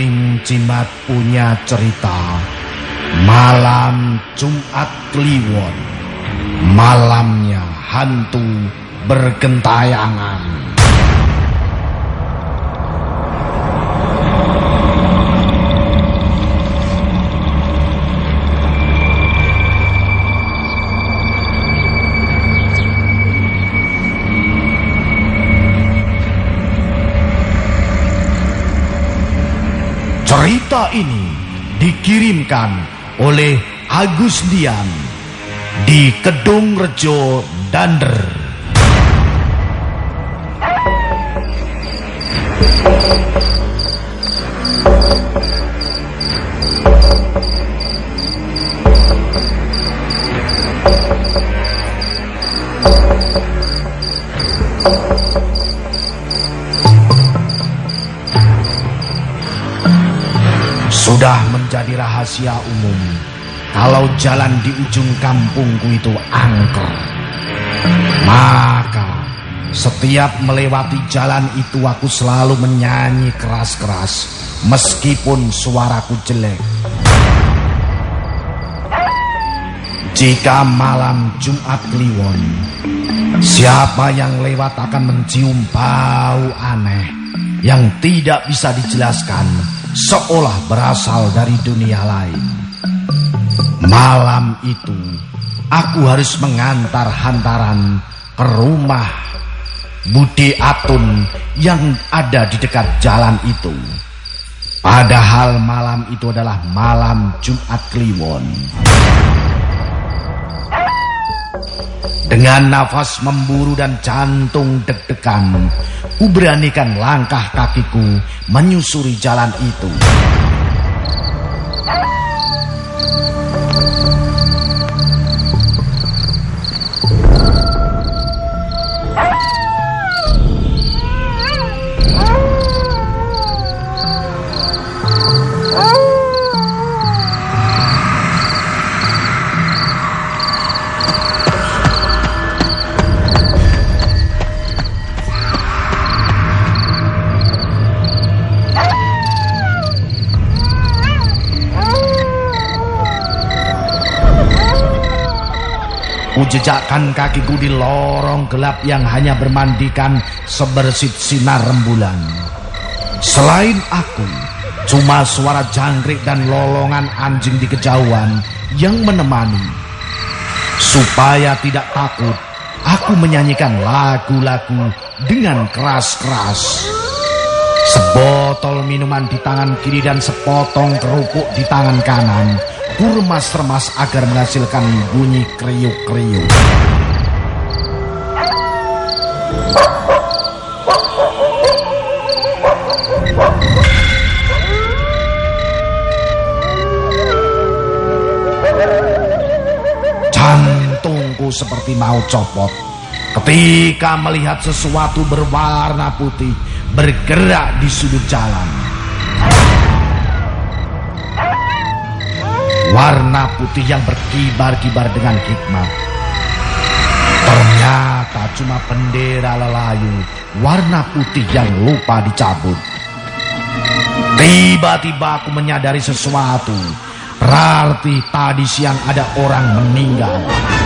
Tim Cimat punya cerita. Malam Jumat Kliwon. Malamnya hantu bergentayangan Cerita ini dikirimkan oleh Agus Dian di Kedung Rejo Dander. Sudah menjadi rahasia umum kalau jalan di ujung kampungku itu angker. Maka setiap melewati jalan itu aku selalu menyanyi keras-keras meskipun suaraku jelek. Jika malam Jumat Kliwon, siapa yang lewat akan mencium bau aneh yang tidak bisa dijelaskan seolah berasal dari dunia lain. Malam itu, aku harus mengantar hantaran ke rumah Budi Atun yang ada di dekat jalan itu. Padahal malam itu adalah malam Jumat Kliwon. Dengan nafas memburu dan jantung deg-degan, ku beranikan langkah kakiku menyusuri jalan itu. Kujejakkan kakiku di lorong gelap yang hanya bermandikan sebersit sinar rembulan. Selain aku, cuma suara jangkrik dan lolongan anjing di kejauhan yang menemani. Supaya tidak takut, aku menyanyikan lagu-lagu dengan keras-keras. Sebotol minuman di tangan kiri dan sepotong kerupuk di tangan kanan Kurmas-remas agar menghasilkan bunyi kriuk-kriuk. Jantungku seperti mau copot ketika melihat sesuatu berwarna putih bergerak di sudut jalan. Warna putih yang berkibar-kibar dengan hikmat. Ternyata cuma bendera lelayu warna putih yang lupa dicabut. Tiba-tiba aku menyadari sesuatu. Berarti tadi siang ada orang meninggal.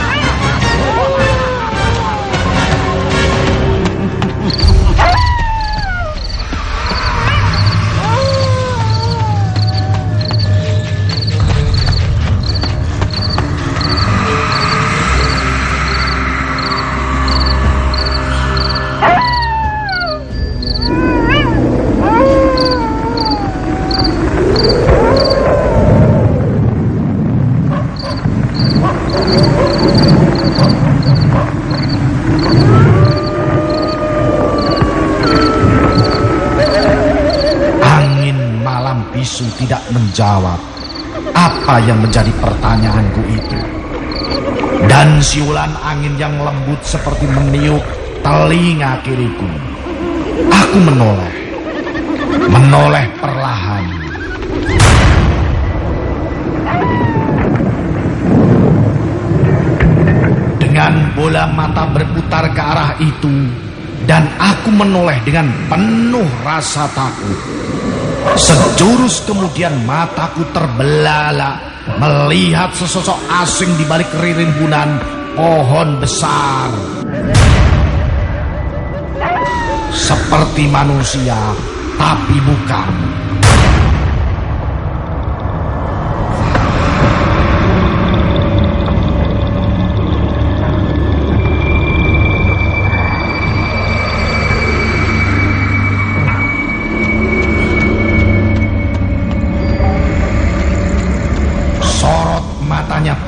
Menjawab apa yang menjadi pertanyaanku itu. Dan siulan angin yang lembut seperti meniup telinga kiriku. Aku menoleh. Menoleh perlahan. Dengan bola mata berputar ke arah itu, dan aku menoleh dengan penuh rasa takut. Sejurus kemudian mataku terbelalak melihat sesosok asing di balik ririmbunan pohon besar. Seperti manusia, tapi bukan.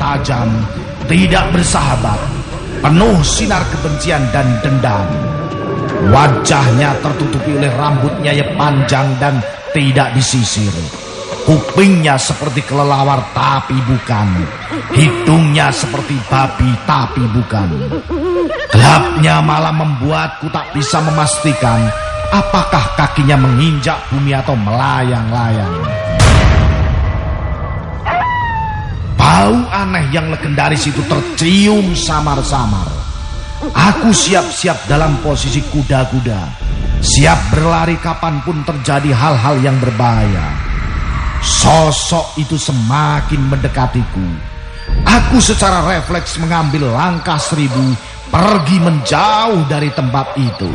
Tajam, tidak bersahabat, penuh sinar kebencian dan dendam. Wajahnya tertutupi oleh rambutnya yang panjang dan tidak disisir. Kupingnya seperti kelelawar tapi bukan. Hidungnya seperti babi tapi bukan. Gelapnya malah membuatku tak bisa memastikan apakah kakinya menginjak bumi atau melayang-layang. Bau aneh yang legendaris itu tercium samar-samar. Aku siap-siap dalam posisi kuda-kuda. Siap berlari kapan pun terjadi hal-hal yang berbahaya. Sosok itu semakin mendekatiku. Aku secara refleks mengambil langkah seribu pergi menjauh dari tempat itu.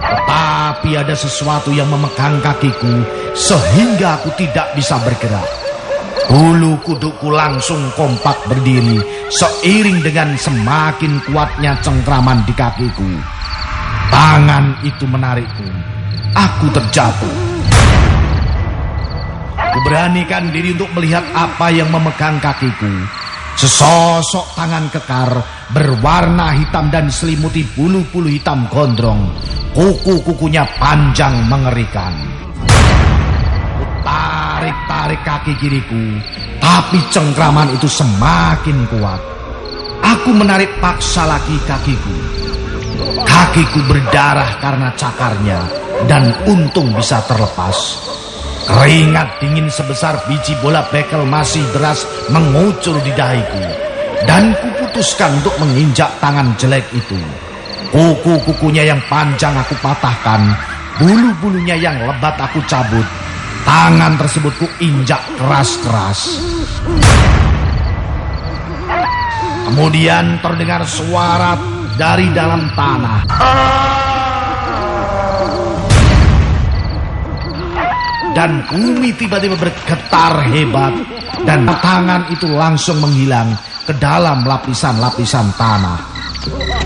Tetapi ada sesuatu yang memegang kakiku sehingga aku tidak bisa bergerak. Bulu kuduku langsung kompak berdiri seiring dengan semakin kuatnya cengkraman di kakiku. Tangan itu menarikku. Aku terjatuh. Kuberanikan diri untuk melihat apa yang memegang kakiku. Sesosok tangan kekar berwarna hitam dan selimuti bulu-bulu hitam gondrong. Kuku-kukunya panjang mengerikan tarik-tarik kaki kiriku, tapi cengkraman itu semakin kuat. Aku menarik paksa lagi kakiku. Kakiku berdarah karena cakarnya dan untung bisa terlepas. Keringat dingin sebesar biji bola bekel masih deras mengucur di dahiku. Dan kuputuskan untuk menginjak tangan jelek itu. Kuku-kukunya yang panjang aku patahkan, bulu-bulunya yang lebat aku cabut, Tangan tersebut ku injak keras-keras. Kemudian terdengar suara dari dalam tanah. Dan bumi tiba-tiba bergetar hebat dan tangan itu langsung menghilang ke dalam lapisan-lapisan tanah.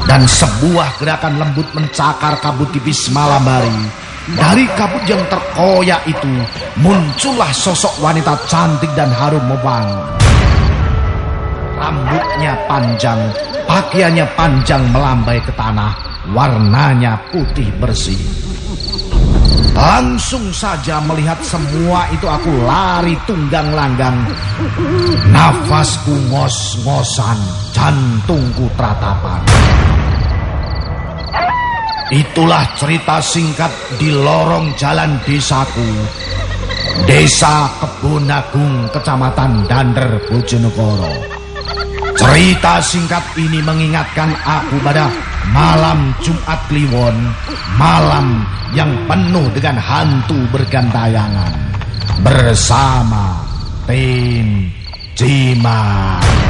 Dan sebuah gerakan lembut mencakar kabut tipis malam hari dari kabut yang terkoyak itu muncullah sosok wanita cantik dan harum membangun. Rambutnya panjang, pakaiannya panjang melambai ke tanah, warnanya putih bersih. Langsung saja melihat semua itu aku lari tunggang langgang. Nafasku ngos-ngosan, jantungku teratapan. Itulah cerita singkat di lorong jalan desaku. Desa Kebonagung, Kecamatan Dander, Bojonegoro. Cerita singkat ini mengingatkan aku pada malam Jumat Kliwon, malam yang penuh dengan hantu bergantayangan. Bersama tim Cimat.